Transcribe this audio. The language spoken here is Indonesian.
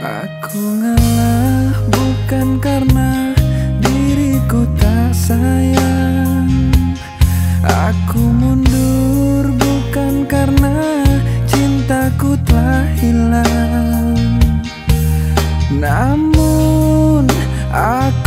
Aku ngalah bukan karena diriku tak sayang. Aku mundur bukan karena cintaku telah hilang. Namun aku